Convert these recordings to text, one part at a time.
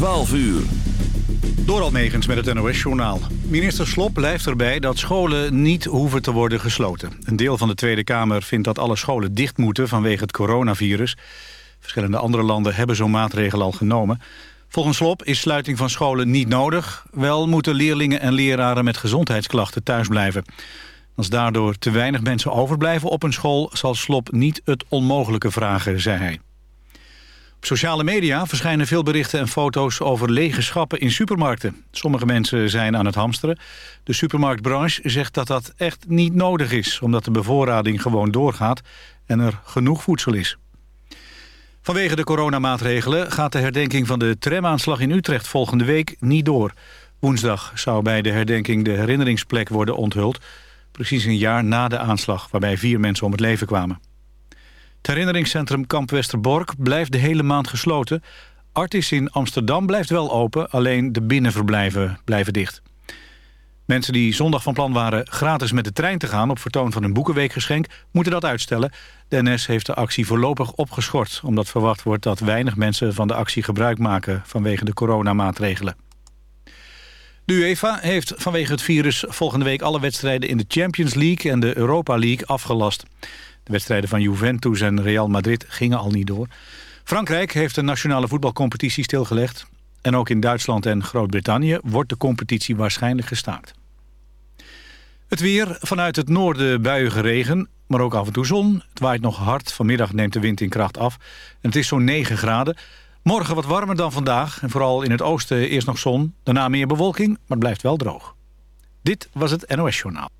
12 uur. Door Almegens met het NOS-journaal. Minister Slop blijft erbij dat scholen niet hoeven te worden gesloten. Een deel van de Tweede Kamer vindt dat alle scholen dicht moeten vanwege het coronavirus. Verschillende andere landen hebben zo'n maatregel al genomen. Volgens Slop is sluiting van scholen niet nodig. Wel moeten leerlingen en leraren met gezondheidsklachten thuis blijven. Als daardoor te weinig mensen overblijven op een school... zal Slop niet het onmogelijke vragen, zei hij. Op sociale media verschijnen veel berichten en foto's over lege schappen in supermarkten. Sommige mensen zijn aan het hamsteren. De supermarktbranche zegt dat dat echt niet nodig is... omdat de bevoorrading gewoon doorgaat en er genoeg voedsel is. Vanwege de coronamaatregelen gaat de herdenking van de tramaanslag in Utrecht volgende week niet door. Woensdag zou bij de herdenking de herinneringsplek worden onthuld. Precies een jaar na de aanslag waarbij vier mensen om het leven kwamen. Het herinneringscentrum Kamp Westerbork blijft de hele maand gesloten. Artis in Amsterdam blijft wel open, alleen de binnenverblijven blijven dicht. Mensen die zondag van plan waren gratis met de trein te gaan... op vertoon van een boekenweekgeschenk, moeten dat uitstellen. De NS heeft de actie voorlopig opgeschort... omdat verwacht wordt dat weinig mensen van de actie gebruik maken... vanwege de coronamaatregelen. De UEFA heeft vanwege het virus volgende week alle wedstrijden... in de Champions League en de Europa League afgelast. De wedstrijden van Juventus en Real Madrid gingen al niet door. Frankrijk heeft de nationale voetbalcompetitie stilgelegd. En ook in Duitsland en Groot-Brittannië wordt de competitie waarschijnlijk gestaakt. Het weer, vanuit het noorden buiige regen, maar ook af en toe zon. Het waait nog hard, vanmiddag neemt de wind in kracht af. En het is zo'n 9 graden. Morgen wat warmer dan vandaag. En vooral in het oosten eerst nog zon, daarna meer bewolking, maar het blijft wel droog. Dit was het NOS Journaal.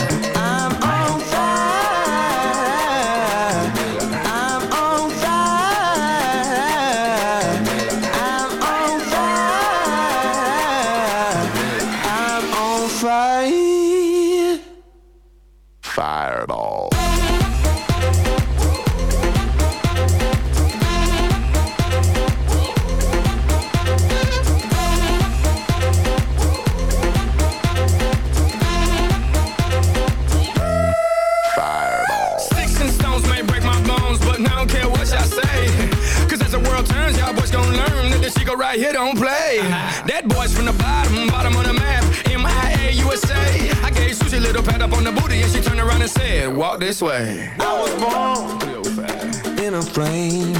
This way. I was born in a plane.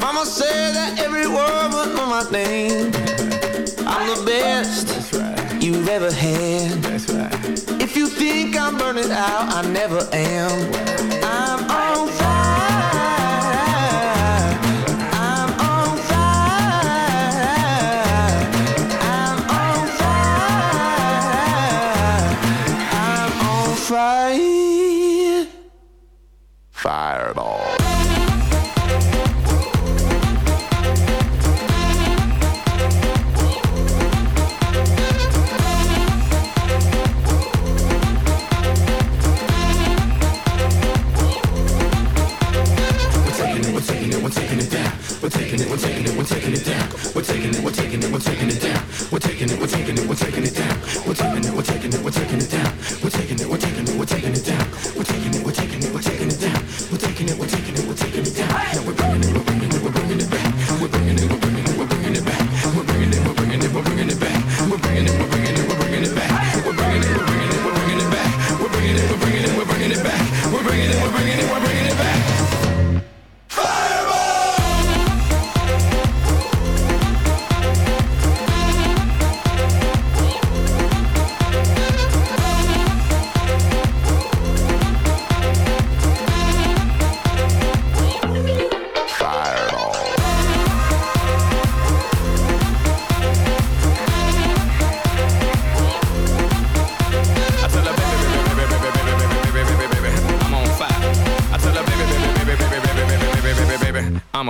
Mama said that every word was on my name. I'm the best you've ever had. If you think I'm burning out, I never am. I'm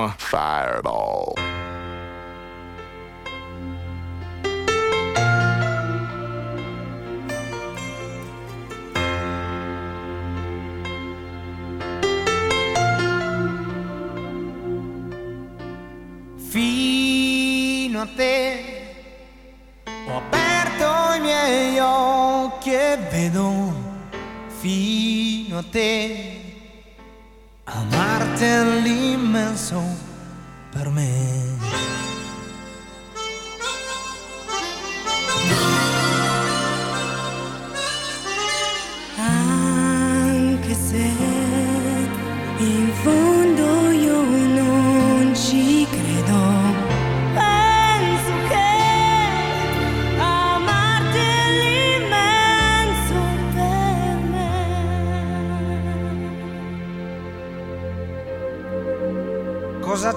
I'm a Fireball. Fino a te. Ho aperto i miei occhi e vedo fino a te amarti è l'immenso per me.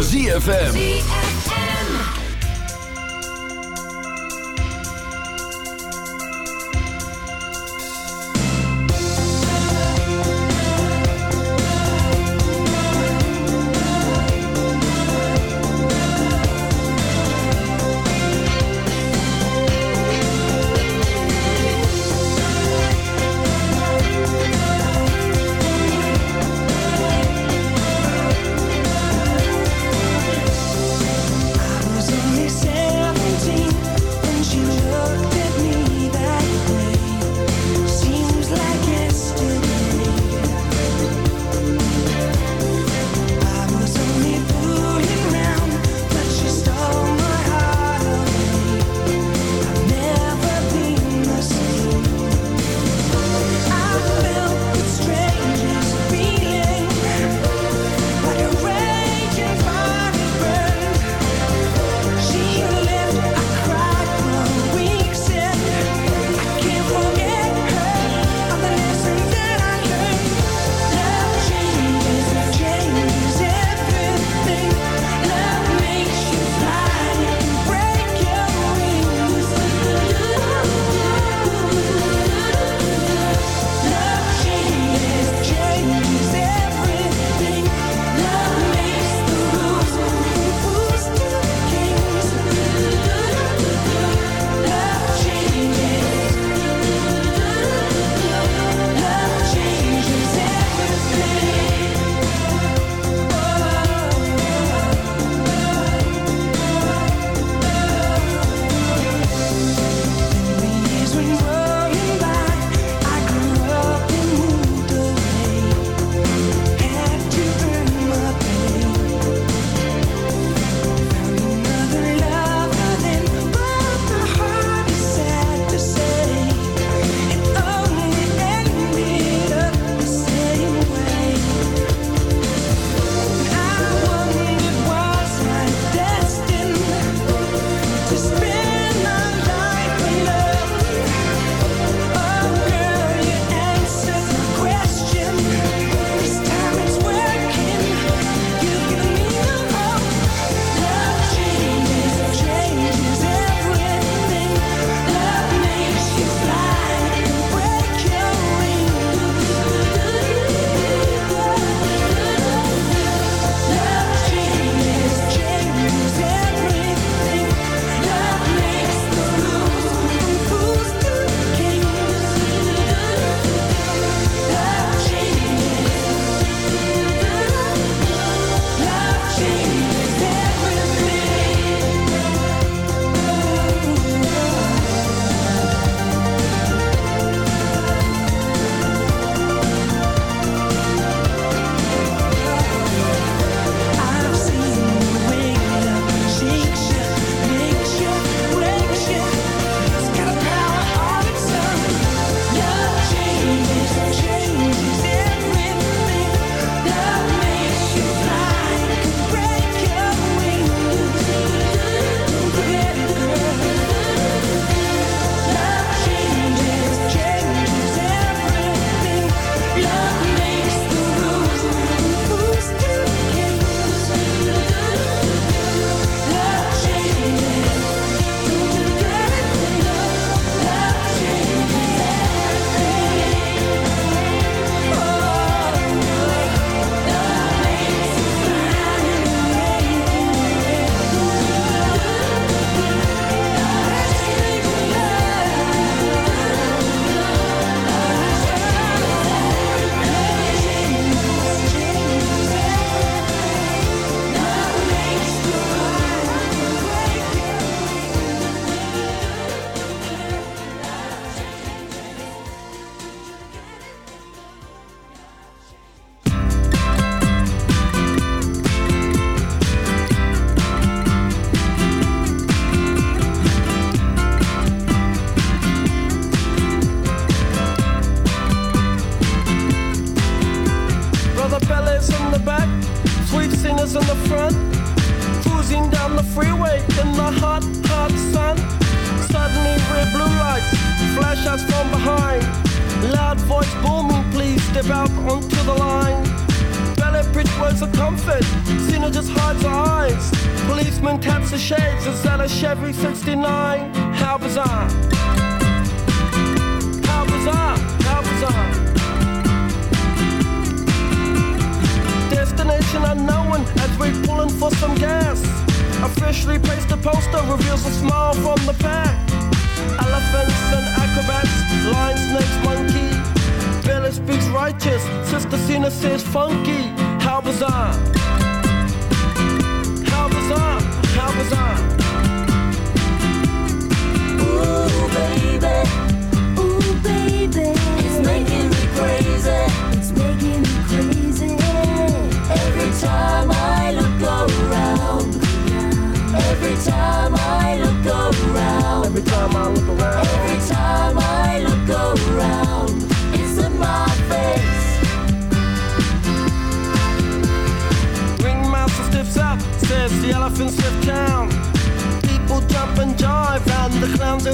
ZFM.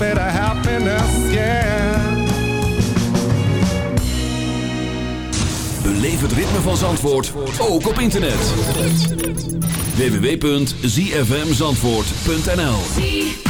Bit of happiness, yeah. Beleef het ritme van Zandvoort, ook op internet. www.zfmzandvoort.nl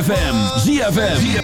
ZFM. ZFM.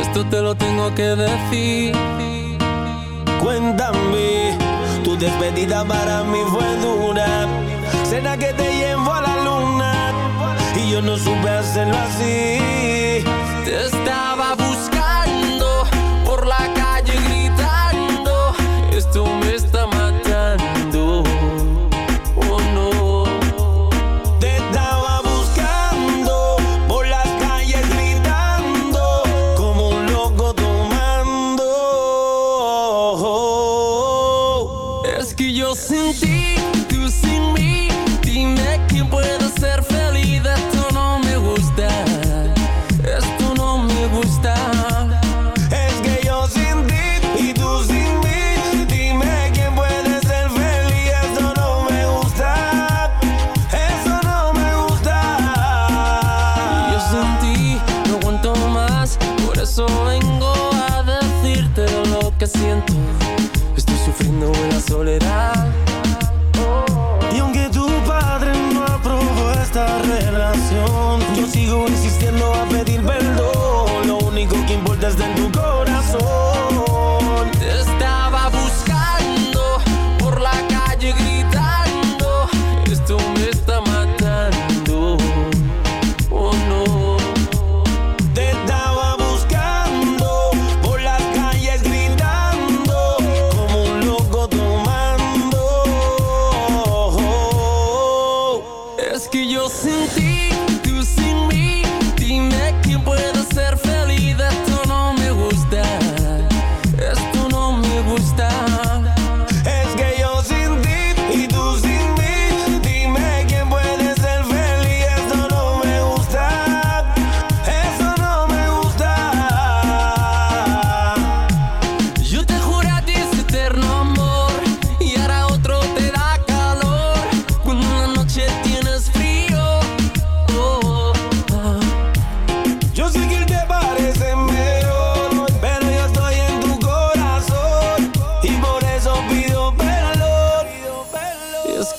Esto te lo tengo que decir.